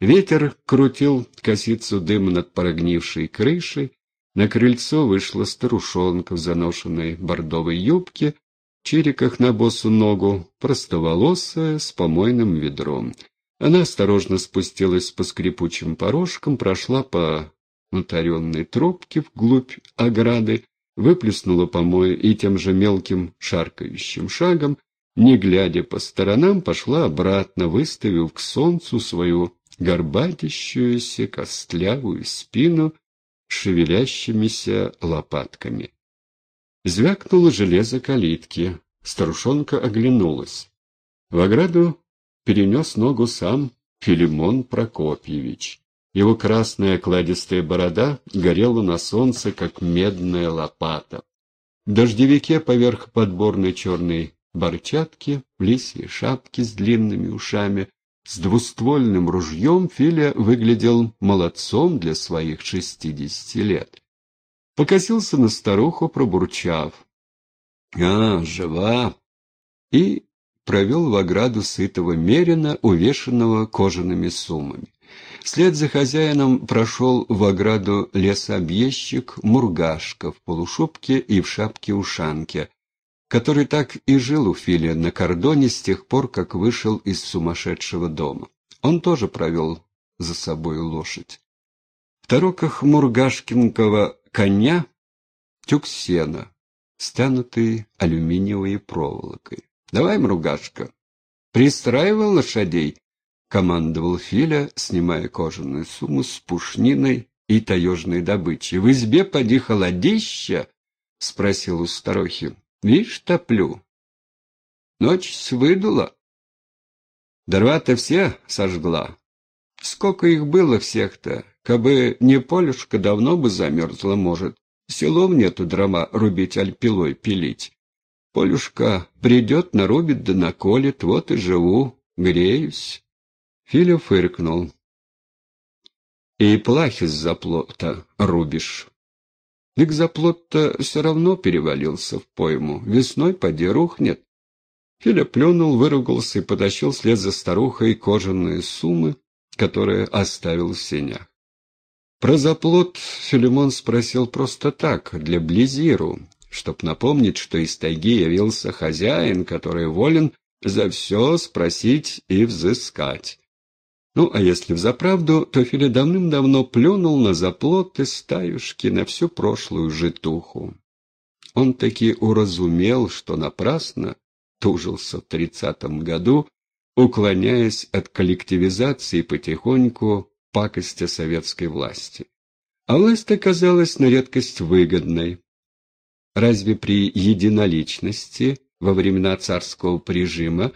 Ветер крутил косицу дыма над прогнившей крышей, на крыльцо вышла старушонка в заношенной бордовой юбке, чириках на босу ногу, простоволосая, с помойным ведром. Она осторожно спустилась по скрипучим порожкам, прошла по натаренной тропке вглубь ограды, выплеснула помой и тем же мелким шаркающим шагом, не глядя по сторонам, пошла обратно, выставив к солнцу свою горбатящуюся костлявую спину шевелящимися лопатками. Звякнуло железо калитки. Старушонка оглянулась. В ограду перенес ногу сам Филимон Прокопьевич. Его красная кладистая борода горела на солнце, как медная лопата. В дождевике поверх подборной черной борчатки, в лисьей шапке с длинными ушами, с двуствольным ружьем Филя выглядел молодцом для своих шестидесяти лет. Покосился на старуху, пробурчав. «А, жива!» И провел в ограду сытого мерина, увешанного кожаными суммами. Вслед за хозяином прошел в ограду лесообъездчик Мургашка в полушубке и в шапке-ушанке, который так и жил у Филя на кордоне с тех пор, как вышел из сумасшедшего дома. Он тоже провел за собой лошадь. В тороках мургашкинского коня тюк сена, стянутый алюминиевой проволокой. — Давай, Мругашка, пристраивай лошадей, — командовал Филя, снимая кожаную сумму с пушниной и таежной добычей. — В избе поди холодища? — спросил у старухи. Вишь, топлю. Ночь выдула. Дрова-то все сожгла. Сколько их было всех-то? Кабы не полюшка, давно бы замерзла, может. Селов нету дрова рубить аль пилой пилить. Полюшка придет, нарубит да наколет, вот и живу, греюсь. Филя фыркнул. И плахи с заплота рубишь. Дык заплот-то все равно перевалился в пойму. Весной поди рухнет. Филя плюнул, выругался и потащил вслед за старухой кожаные суммы, которые оставил в сенях. Про заплот Филимон спросил просто так, для Близиру, чтоб напомнить, что из тайги явился хозяин, который волен за все спросить и взыскать. Ну, а если взаправду, то Филя давным-давно плюнул на заплоты стаюшки, на всю прошлую житуху. Он таки уразумел, что напрасно тужился в тридцатом году, уклоняясь от коллективизации потихоньку пакости советской власти. А власть оказалась на редкость выгодной. Разве при единоличности во времена царского прижима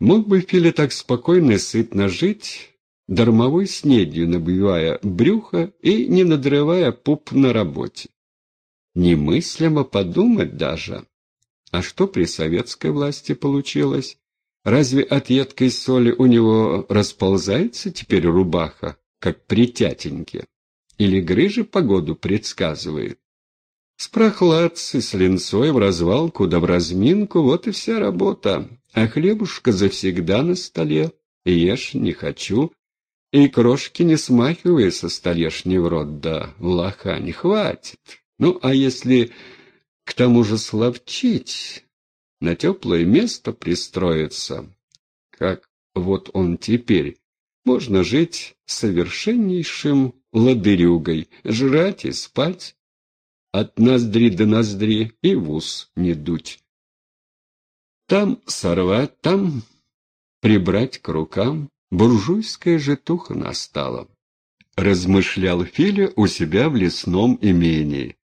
мог бы Филя так спокойно и сытно жить, дармовой снедью набивая брюхо и не надрывая пуп на работе. Немыслимо подумать даже. А что при советской власти получилось? Разве от едкой соли у него расползается теперь рубаха, как при тятеньке? Или грыжа погоду предсказывает? С прохладцей, с линцой в развалку да в разминку, вот и вся работа. А хлебушка завсегда на столе. Ешь не хочу, и крошки не смахивай со столешни в рот, да лоха не хватит. Ну, а если к тому же словчить, на теплое место пристроиться, как вот он теперь, можно жить совершеннейшим ладырюгой, жрать и спать, от ноздри до ноздри и в ус не дуть. Там сорвать, там прибрать к рукам, Буржуйская житуха настала, размышлял Филя у себя в лесном имении.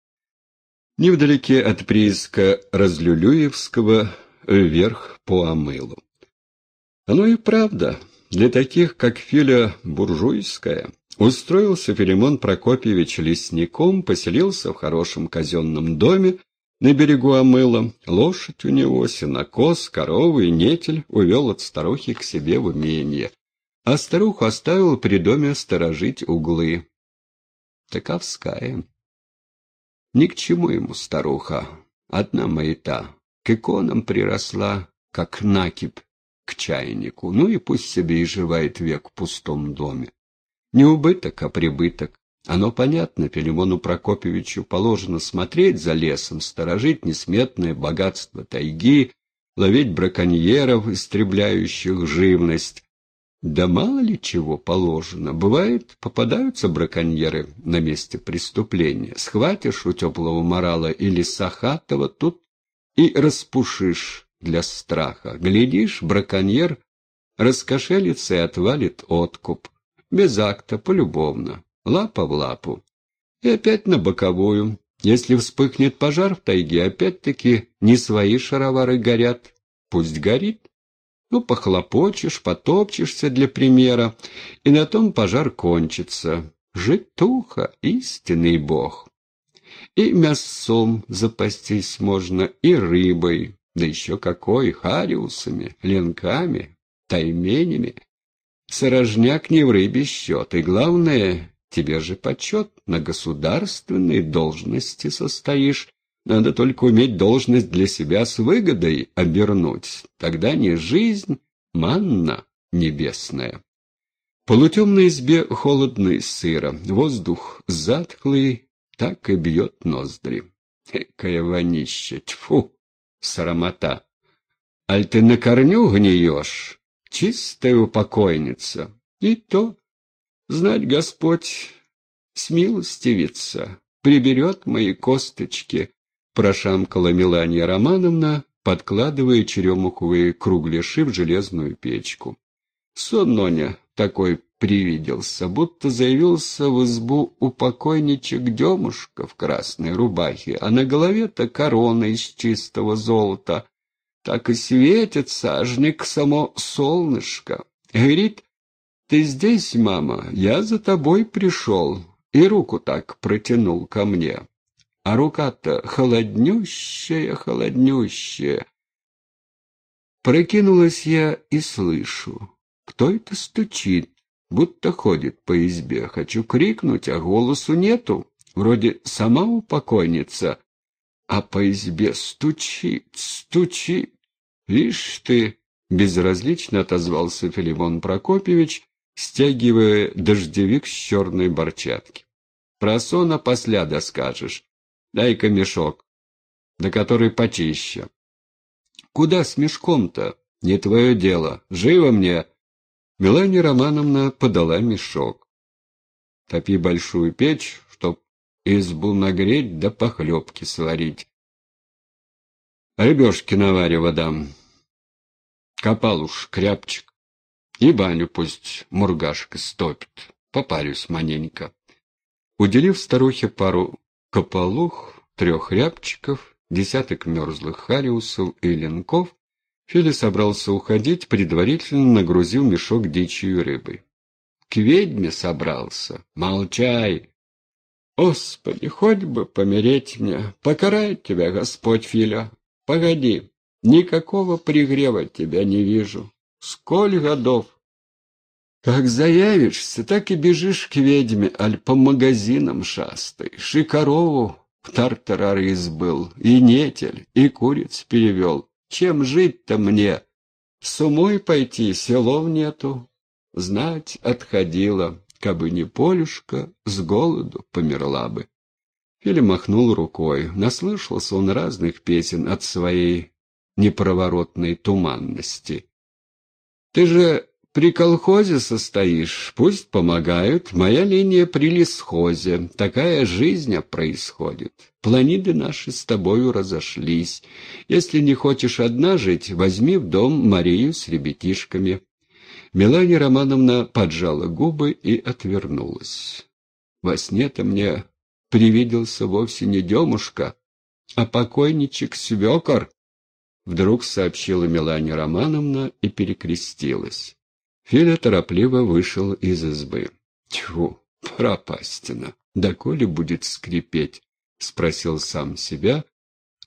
Невдалеке от прииска Разлюлюевского вверх по Амылу. Оно и правда, для таких, как Филя Буржуйская, устроился Филимон Прокопьевич лесником, поселился в хорошем казенном доме на берегу Амыла. Лошадь у него, сенокос, коровы и нетель увел от старухи к себе в имение а старуху оставил при доме сторожить углы. Таковская. Ни к чему ему старуха, одна маята, к иконам приросла, как накипь к чайнику, ну и пусть себе и живает век в пустом доме. Не убыток, а прибыток. Оно понятно, Филимону Прокопьевичу положено смотреть за лесом, сторожить несметное богатство тайги, ловить браконьеров, истребляющих живность. Да мало ли чего положено. Бывает, попадаются браконьеры на месте преступления. Схватишь у теплого морала или сахатого, тут и распушишь для страха. Глядишь, браконьер раскошелится и отвалит откуп. Без акта, полюбовно, лапа в лапу. И опять на боковую. Если вспыхнет пожар в тайге, опять-таки не свои шаровары горят. Пусть горит. Ну, похлопочешь, потопчешься для примера, и на том пожар кончится. Житуха, истинный бог. И мясом запастись можно, и рыбой, да еще какой, хариусами, ленками, тайменями. Сорожняк не в рыбе счет, и главное, тебе же почет, на государственной должности состоишь, надо только уметь должность для себя с выгодой обернуть. Тогда не жизнь, манна небесная. Полутемной избе холодно и сыро, воздух затхлый, так и бьет ноздри. Экая вонища, тьфу, срамота. Аль ты на корню гниешь, чистая упокойница. И то, знать Господь, смилостивится, приберет мои косточки, прошамкала Мелания Романовна, подкладывая черемуховые кругляши в железную печку. Сон Ноня такой привиделся, будто заявился в избу у покойничек Демушка в красной рубахе, а на голове-то корона из чистого золота. Так и светится, ажник само солнышко. Говорит, ты здесь, мама, я за тобой пришел, и руку так протянул ко мне. А рука-то холоднющая, холоднющая. Прокинулась я и слышу, кто это стучит, будто ходит по избе. Хочу крикнуть, а голосу нету, вроде сама упокойница, а по избе стучит, стучит. Вишь ты, безразлично отозвался Филимон Прокопьевич, стягивая дождевик с черной борчатки. Про сона посляда скажешь. Дай-ка мешок, да который почище. Куда с мешком-то? Не твое дело. Живо мне. Мелания Романовна подала мешок. Топи большую печь, чтоб избу нагреть да похлебки сварить. Рыбешки наварево дам. Копал уж кряпчик. И баню пусть мургашка стопит. Попарюсь маненько. Уделив старухе пару кополух, трех рябчиков, десяток мерзлых хариусов и ленков, Фили собрался уходить, предварительно нагрузил мешок дичью рыбой. К ведьме собрался. Молчай! Господи, хоть бы помереть мне. Покарает тебя Господь, Филя. Погоди, никакого пригрева тебя не вижу. Сколь годов? Как заявишься, так и бежишь к ведьме, аль по магазинам шастаешь, и корову в тартарары избыл, и нетель, и куриц перевел. Чем жить-то мне? С умой пойти селов нету. Знать отходила, кабы не Полюшка, с голоду померла бы. Или махнул рукой. Наслышался он разных песен от своей непроворотной туманности. Ты же при колхозе состоишь, пусть помогают. Моя линия при лесхозе. Такая жизнь происходит. Планиды наши с тобою разошлись. Если не хочешь одна жить, возьми в дом Марию с ребятишками. Мелания Романовна поджала губы и отвернулась. Во сне-то мне привиделся вовсе не Демушка, а покойничек Свекор. Вдруг сообщила Мелания Романовна и перекрестилась. Филя торопливо вышел из избы. «Тьфу, пропастина! Доколе будет скрипеть?» — спросил сам себя,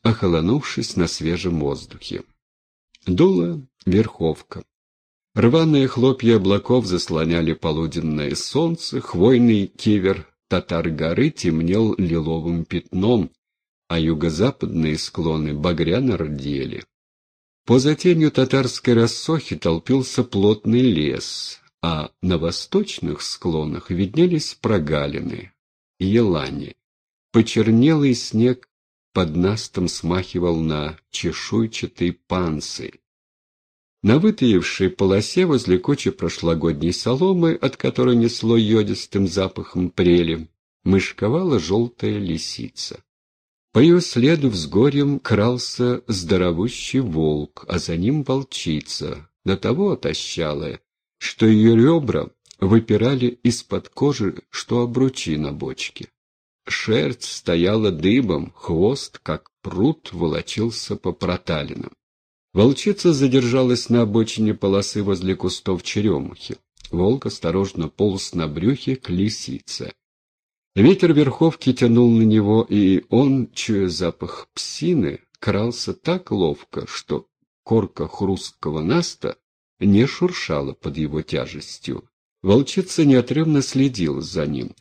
охолонувшись на свежем воздухе. Дула верховка. Рваные хлопья облаков заслоняли полуденное солнце, хвойный кивер татар-горы темнел лиловым пятном, а юго-западные склоны багряно рдели. По затенью татарской рассохи толпился плотный лес, а на восточных склонах виднелись прогалины, елани. Почернелый снег под настом смахивал на чешуйчатый панцирь. На вытаившей полосе возле кучи прошлогодней соломы, от которой несло йодистым запахом прели, мышковала желтая лисица. По ее следу взгорьем крался здоровущий волк, а за ним волчица, до того отощалая, что ее ребра выпирали из-под кожи, что обручи на бочке. Шерсть стояла дыбом, хвост, как пруд, волочился по проталинам. Волчица задержалась на обочине полосы возле кустов черемухи. Волк осторожно полз на брюхе к лисице. Ветер верховки тянул на него, и он, чуя запах псины, крался так ловко, что корка хрусткого наста не шуршала под его тяжестью. Волчица неотрывно следила за ним.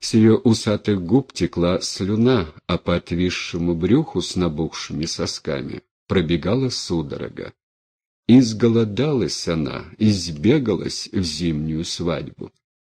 С ее усатых губ текла слюна, а по отвисшему брюху с набухшими сосками пробегала судорога. Изголодалась она, избегалась в зимнюю свадьбу.